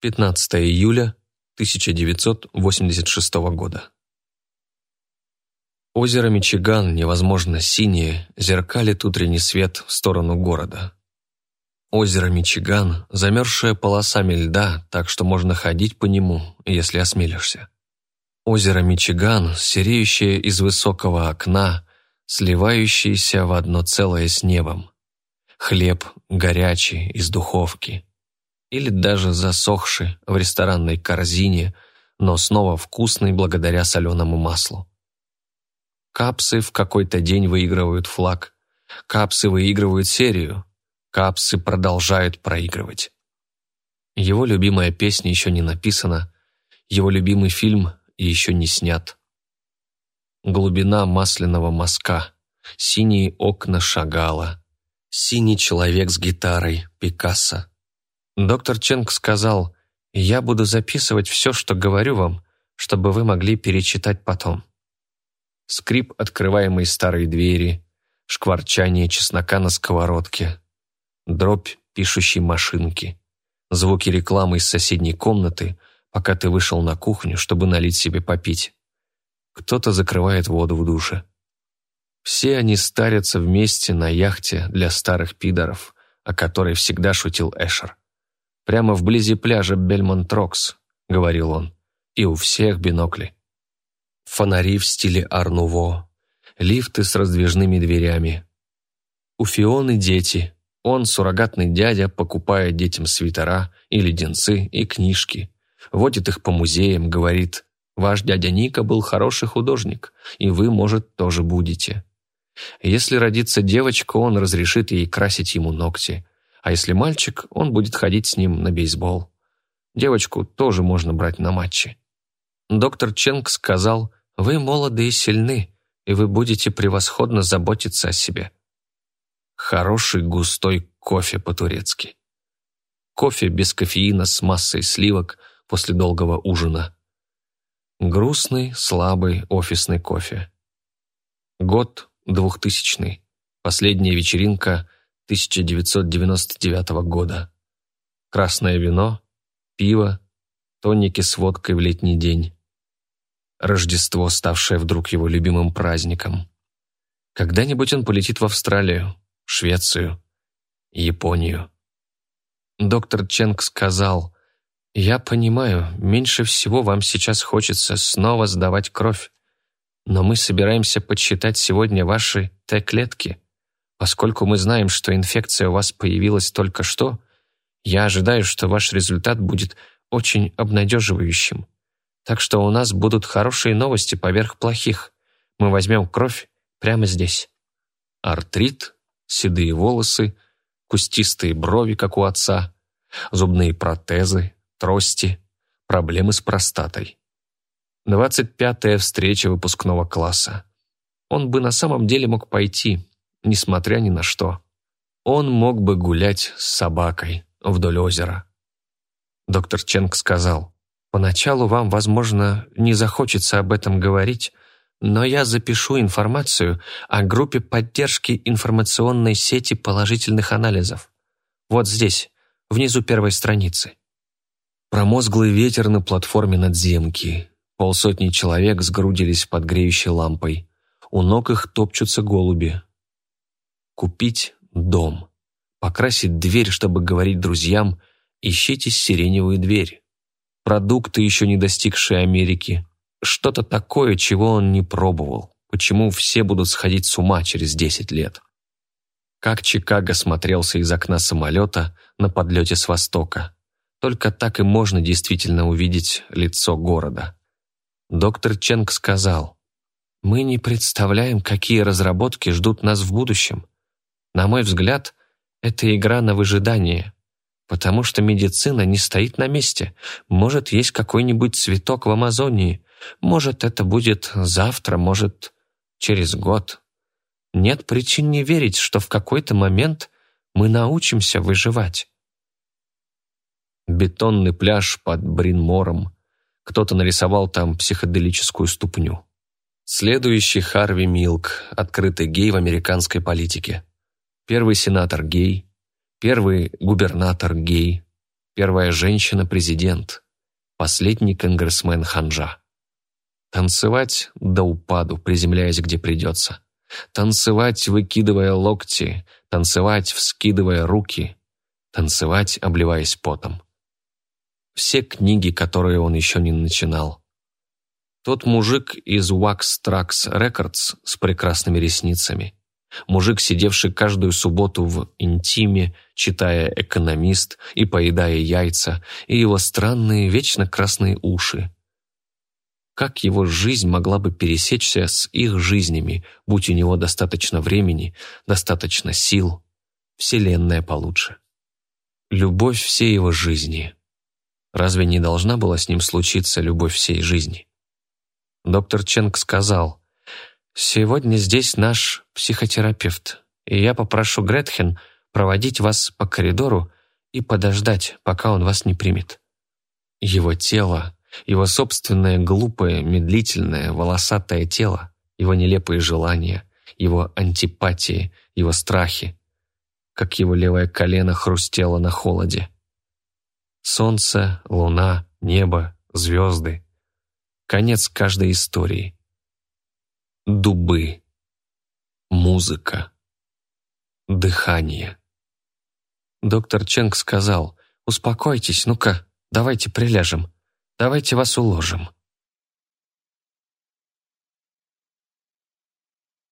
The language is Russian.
15 июля 1986 года. Озеро Мичиган, невозможно синее, зеркалит утренний свет в сторону города. Озеро Мичиган – замерзшая полосами льда, так что можно ходить по нему, если осмелишься. Озеро Мичиган, сереющее из высокого окна, сливающееся в одно целое с небом. Хлеб горячий, из духовки. Или даже засохший в ресторанной корзине, но снова вкусный благодаря соленому маслу. Капсы в какой-то день выигрывают флаг. Капсы выигрывают серию. Капсы продолжают проигрывать. Его любимая песня еще не написана, его любимый фильм еще не снят. Глубина масляного мазка, синие окна Шагала, синий человек с гитарой Пикассо. Доктор Ченг сказал, «Я буду записывать все, что говорю вам, чтобы вы могли перечитать потом». Скрип открываемой старой двери, шкварчание чеснока на сковородке, дробь пишущей машинки, звуки рекламы из соседней комнаты, пока ты вышел на кухню, чтобы налить себе попить. Кто-то закрывает воду в душе. Все они старятся вместе на яхте для старых пидоров, о которой всегда шутил Эшер. «Прямо вблизи пляжа Бельмонт-Рокс», — говорил он, — «и у всех бинокли». Фонари в стиле Арнуво, лифты с раздвижными дверями. У Фионы дети, он, суррогатный дядя, покупает детям свитера и леденцы, и книжки. Водит их по музеям, говорит, «Ваш дядя Ника был хороший художник, и вы, может, тоже будете». Если родится девочка, он разрешит ей красить ему ногти, а если мальчик, он будет ходить с ним на бейсбол. Девочку тоже можно брать на матчи. Доктор Ченг сказал, «Вы молоды и сильны, и вы будете превосходно заботиться о себе». Хороший густой кофе по-турецки. Кофе без кофеина с массой сливок после долгого ужина. Грустный, слабый офисный кофе. Год двухтысячный. Последняя вечеринка 1999 года. Красное вино, пиво, тоники с водкой в летний день. Рождество, ставшее вдруг его любимым праздником. Когда-нибудь он полетит в Австралию, Швецию, Японию. Доктор Ченг сказал, «Я понимаю, меньше всего вам сейчас хочется снова сдавать кровь, но мы собираемся подсчитать сегодня ваши Т-клетки. Поскольку мы знаем, что инфекция у вас появилась только что, я ожидаю, что ваш результат будет очень обнадеживающим. Так что у нас будут хорошие новости поверх плохих. Мы возьмем кровь прямо здесь. Артрит седые волосы, кустистые брови, как у отца, зубные протезы, трости, проблемы с простатой. Двадцать пятая встреча выпускного класса. Он бы на самом деле мог пойти, несмотря ни на что. Он мог бы гулять с собакой вдоль озера. Доктор Ченг сказал, «Поначалу вам, возможно, не захочется об этом говорить, но я запишу информацию о группе поддержки информационной сети положительных анализов. Вот здесь, внизу первой страницы. Промозглый ветер на платформе надземки. Полсотни человек сгрудились под греющей лампой. У ног их топчутся голуби. Купить дом. Покрасить дверь, чтобы говорить друзьям «Ищите сиреневую дверь». Продукты, еще не достигшие Америки, что-то такое, чего он не пробовал. Почему все будут сходить с ума через 10 лет? Как Чикаго смотрелся из окна самолета на подлете с востока. Только так и можно действительно увидеть лицо города. Доктор Ченг сказал, «Мы не представляем, какие разработки ждут нас в будущем. На мой взгляд, это игра на выжидание, потому что медицина не стоит на месте. Может, есть какой-нибудь цветок в Амазонии, может, это будет завтра, может, через год. Нет причин не верить, что в какой-то момент мы научимся выживать. Бетонный пляж под Бринмором. Кто-то нарисовал там психоделическую ступню. Следующий Харви Милк, открытый гей в американской политике. Первый сенатор гей, первый губернатор гей, первая женщина-президент, последний конгрессмен Ханжа. Танцевать до упаду, приземляясь где придется. Танцевать, выкидывая локти, танцевать, вскидывая руки, танцевать, обливаясь потом. Все книги, которые он еще не начинал. Тот мужик из Wax Trax Records с прекрасными ресницами. Мужик, сидевший каждую субботу в интиме, читая «Экономист» и поедая яйца, и его странные, вечно красные уши. Как его жизнь могла бы пересечься с их жизнями, будь у него достаточно времени, достаточно сил, вселенная получше. Любовь всей его жизни. Разве не должна была с ним случиться любовь всей жизни? Доктор Ченг сказал, «Сегодня здесь наш психотерапевт, и я попрошу Гретхен проводить вас по коридору и подождать, пока он вас не примет». Его тело его собственное глупое, медлительное, волосатое тело, его нелепые желания, его антипатии, его страхи, как его левое колено хрустело на холоде. Солнце, луна, небо, звезды. Конец каждой истории. Дубы. Музыка. Дыхание. Доктор Ченг сказал, «Успокойтесь, ну-ка, давайте приляжем. Давайте вас уложим».